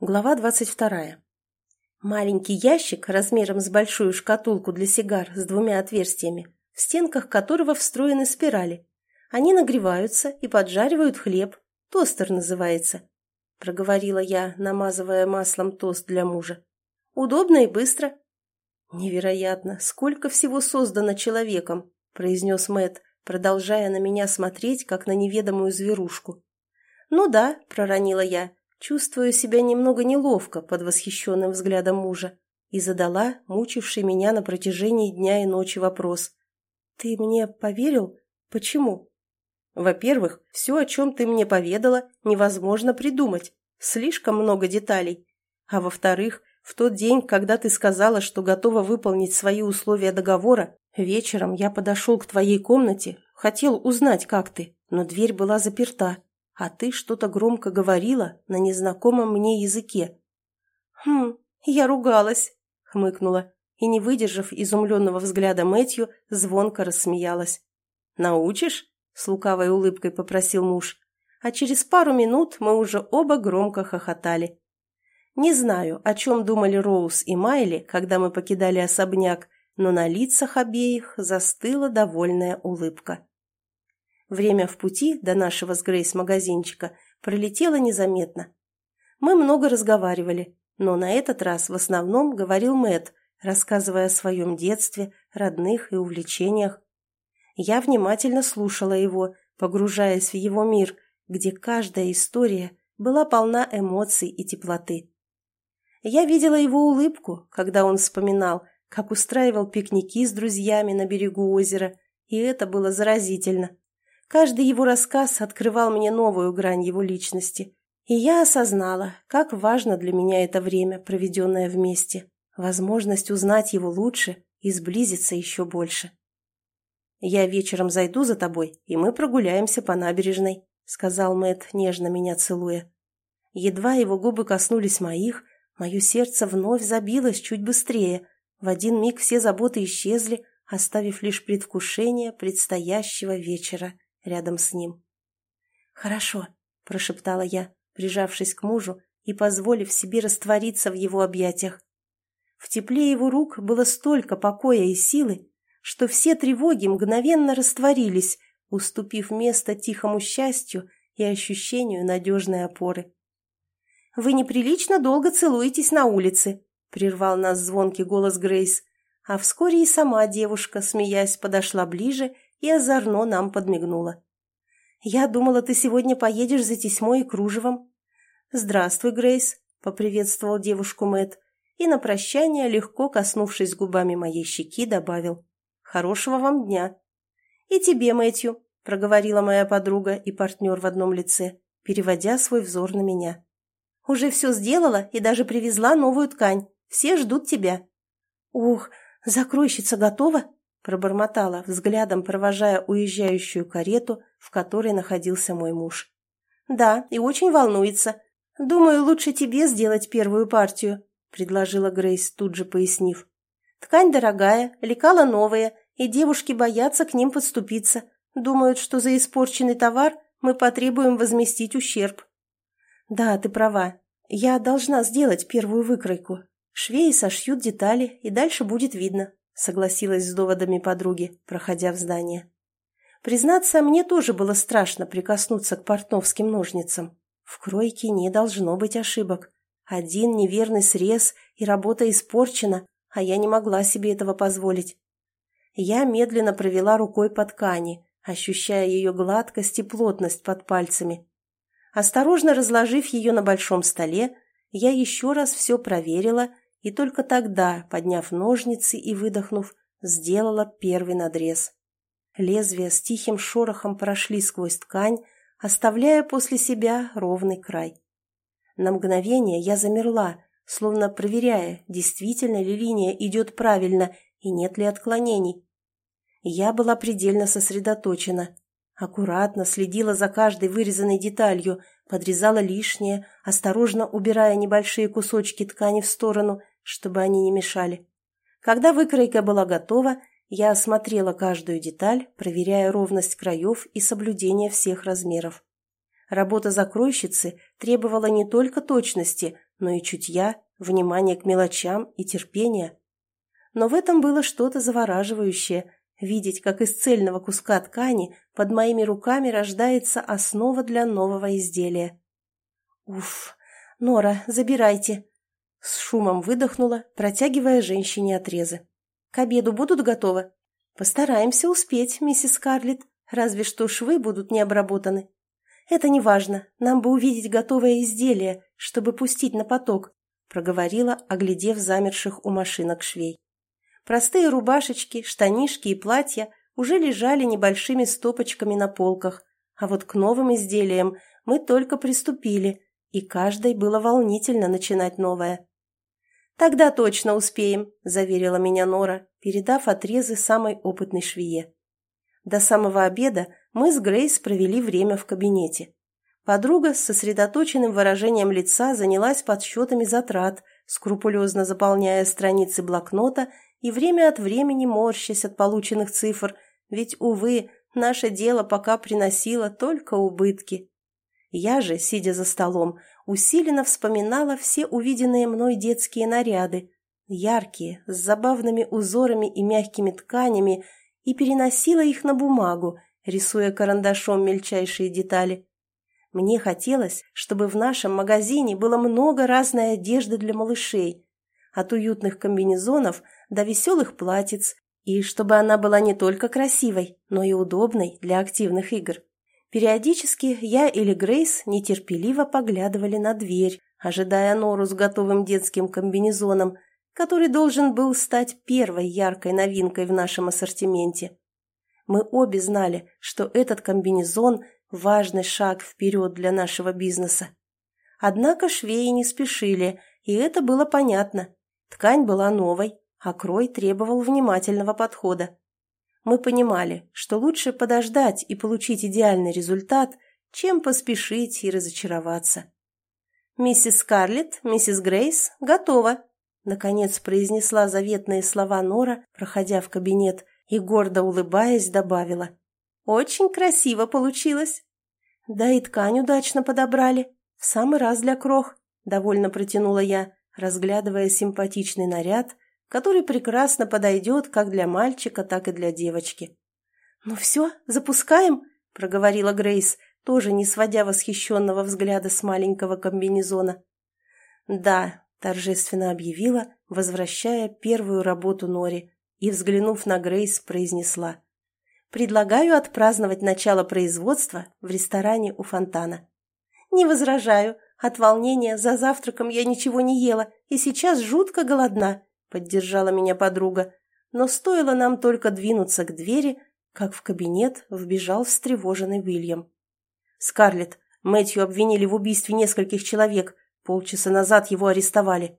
Глава двадцать вторая. Маленький ящик размером с большую шкатулку для сигар с двумя отверстиями, в стенках которого встроены спирали. Они нагреваются и поджаривают хлеб. Тостер называется. Проговорила я, намазывая маслом тост для мужа. Удобно и быстро. Невероятно, сколько всего создано человеком, произнес Мэт, продолжая на меня смотреть, как на неведомую зверушку. Ну да, проронила я, чувствуя себя немного неловко под восхищенным взглядом мужа, и задала мучивший меня на протяжении дня и ночи вопрос. «Ты мне поверил? Почему?» «Во-первых, все, о чем ты мне поведала, невозможно придумать. Слишком много деталей. А во-вторых, в тот день, когда ты сказала, что готова выполнить свои условия договора, вечером я подошел к твоей комнате, хотел узнать, как ты, но дверь была заперта, а ты что-то громко говорила на незнакомом мне языке. «Хм, я ругалась», — хмыкнула, и, не выдержав изумленного взгляда Мэтью, звонко рассмеялась. «Научишь?» — с лукавой улыбкой попросил муж. А через пару минут мы уже оба громко хохотали. Не знаю, о чем думали Роуз и Майли, когда мы покидали особняк, но на лицах обеих застыла довольная улыбка. Время в пути до нашего с Грейс магазинчика пролетело незаметно. Мы много разговаривали, но на этот раз в основном говорил Мэт, рассказывая о своем детстве, родных и увлечениях. Я внимательно слушала его, погружаясь в его мир, где каждая история была полна эмоций и теплоты. Я видела его улыбку, когда он вспоминал, как устраивал пикники с друзьями на берегу озера, и это было заразительно. Каждый его рассказ открывал мне новую грань его личности, и я осознала, как важно для меня это время, проведенное вместе, возможность узнать его лучше и сблизиться еще больше. «Я вечером зайду за тобой, и мы прогуляемся по набережной», сказал Мэт, нежно меня целуя. Едва его губы коснулись моих, мое сердце вновь забилось чуть быстрее. В один миг все заботы исчезли, оставив лишь предвкушение предстоящего вечера рядом с ним. «Хорошо», — прошептала я, прижавшись к мужу и позволив себе раствориться в его объятиях. В тепле его рук было столько покоя и силы, что все тревоги мгновенно растворились, уступив место тихому счастью и ощущению надежной опоры. «Вы неприлично долго целуетесь на улице», — прервал нас звонкий голос Грейс, а вскоре и сама девушка, смеясь, подошла ближе и озорно нам подмигнула. «Я думала, ты сегодня поедешь за тесьмой и кружевом». «Здравствуй, Грейс», — поприветствовал девушку Мэт, и на прощание, легко коснувшись губами моей щеки, добавил «Хорошего вам дня». «И тебе, Мэтью», — проговорила моя подруга и партнер в одном лице, переводя свой взор на меня. «Уже все сделала и даже привезла новую ткань. Все ждут тебя». «Ух, закройщица готова?» Пробормотала, взглядом провожая уезжающую карету, в которой находился мой муж. «Да, и очень волнуется. Думаю, лучше тебе сделать первую партию», — предложила Грейс, тут же пояснив. «Ткань дорогая, лекала новые, и девушки боятся к ним подступиться. Думают, что за испорченный товар мы потребуем возместить ущерб». «Да, ты права. Я должна сделать первую выкройку. Швеи сошьют детали, и дальше будет видно», согласилась с доводами подруги, проходя в здание. Признаться, мне тоже было страшно прикоснуться к портновским ножницам. В кройке не должно быть ошибок. Один неверный срез, и работа испорчена, а я не могла себе этого позволить. Я медленно провела рукой по ткани, ощущая ее гладкость и плотность под пальцами. Осторожно разложив ее на большом столе, я еще раз все проверила и только тогда, подняв ножницы и выдохнув, сделала первый надрез. Лезвия с тихим шорохом прошли сквозь ткань, оставляя после себя ровный край. На мгновение я замерла, словно проверяя, действительно ли линия идет правильно и нет ли отклонений. Я была предельно сосредоточена, аккуратно следила за каждой вырезанной деталью, подрезала лишнее, осторожно убирая небольшие кусочки ткани в сторону чтобы они не мешали. Когда выкройка была готова, я осмотрела каждую деталь, проверяя ровность краев и соблюдение всех размеров. Работа закройщицы требовала не только точности, но и чутья, внимание к мелочам и терпение. Но в этом было что-то завораживающее, видеть, как из цельного куска ткани под моими руками рождается основа для нового изделия. «Уф! Нора, забирайте!» С шумом выдохнула, протягивая женщине отрезы. «К обеду будут готовы?» «Постараемся успеть, миссис Скарлетт, разве что швы будут не обработаны». «Это не важно, нам бы увидеть готовое изделие, чтобы пустить на поток», проговорила, оглядев замерших у машинок швей. Простые рубашечки, штанишки и платья уже лежали небольшими стопочками на полках, а вот к новым изделиям мы только приступили, и каждой было волнительно начинать новое. «Тогда точно успеем», – заверила меня Нора, передав отрезы самой опытной швее. До самого обеда мы с Грейс провели время в кабинете. Подруга с сосредоточенным выражением лица занялась подсчетами затрат, скрупулезно заполняя страницы блокнота и время от времени морщась от полученных цифр, ведь, увы, наше дело пока приносило только убытки. Я же, сидя за столом, усиленно вспоминала все увиденные мной детские наряды, яркие, с забавными узорами и мягкими тканями, и переносила их на бумагу, рисуя карандашом мельчайшие детали. Мне хотелось, чтобы в нашем магазине было много разной одежды для малышей, от уютных комбинезонов до веселых платьиц, и чтобы она была не только красивой, но и удобной для активных игр. Периодически я или Грейс нетерпеливо поглядывали на дверь, ожидая Нору с готовым детским комбинезоном, который должен был стать первой яркой новинкой в нашем ассортименте. Мы обе знали, что этот комбинезон – важный шаг вперед для нашего бизнеса. Однако швеи не спешили, и это было понятно. Ткань была новой, а крой требовал внимательного подхода. Мы понимали, что лучше подождать и получить идеальный результат, чем поспешить и разочароваться. «Миссис Скарлетт, миссис Грейс, готова!» Наконец произнесла заветные слова Нора, проходя в кабинет, и, гордо улыбаясь, добавила. «Очень красиво получилось!» «Да и ткань удачно подобрали. В самый раз для крох», — довольно протянула я, разглядывая симпатичный наряд, который прекрасно подойдет как для мальчика, так и для девочки. «Ну все, запускаем?» — проговорила Грейс, тоже не сводя восхищенного взгляда с маленького комбинезона. «Да, торжественно объявила, возвращая первую работу Нори, и, взглянув на Грейс, произнесла. «Предлагаю отпраздновать начало производства в ресторане у фонтана». «Не возражаю. От волнения за завтраком я ничего не ела, и сейчас жутко голодна», — поддержала меня подруга. Но стоило нам только двинуться к двери, как в кабинет вбежал встревоженный Уильям. «Скарлетт, Мэтью обвинили в убийстве нескольких человек. Полчаса назад его арестовали.